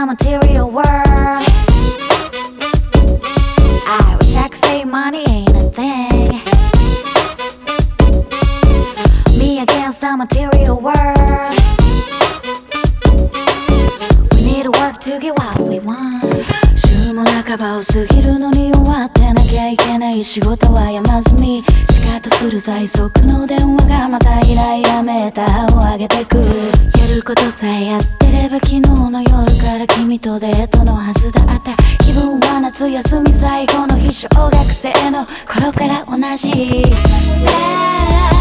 the material world. I wish I could say money ain't a thing. Me against the material world. We need to work to get what we want. も半ばを過ぎるのに終わってなきゃいけない仕事は山積み。仕方する最速の電話がまたイライラメーターを上げてく。やることさえやってれば昨日の夜から君とデートのはずだった。気分は夏休み最後の日。小学生の頃から同じ。詐欺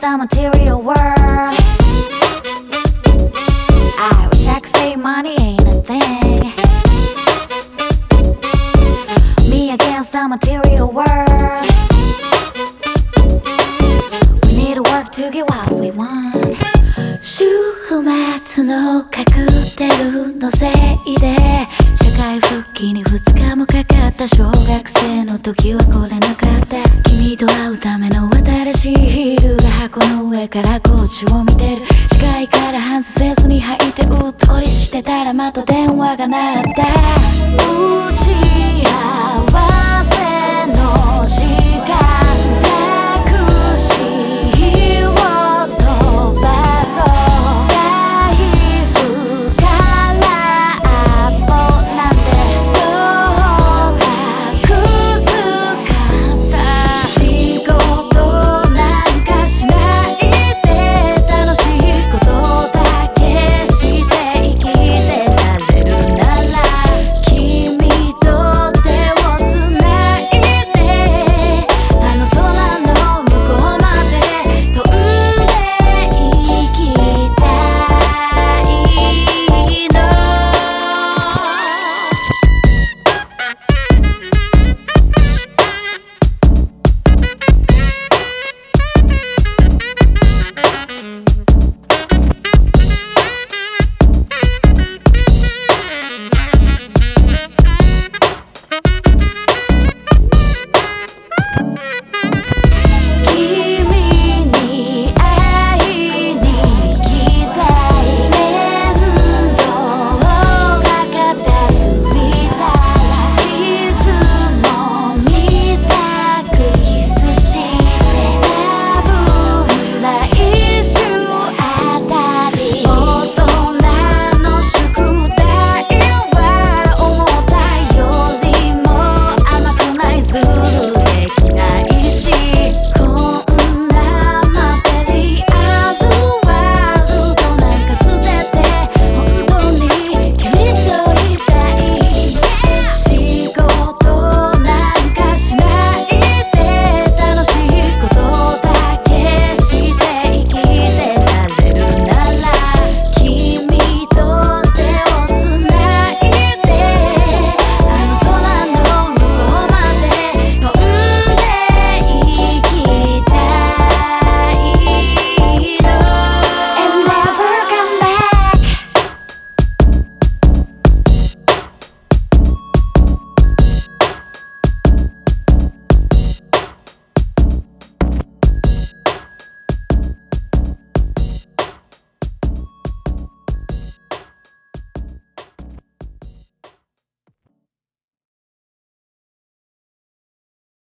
the material world. I wish I could say money ain't a thing. Me against the material world. We need to work to get what we want. 週末のカクテルのせいで社会復帰に2日もかかった小学生の時は来れなかった君と会うための新しいヒールが箱の上からコーチを見てる。視界から外せずに吐いてうっとりしてたらまた電話が鳴った。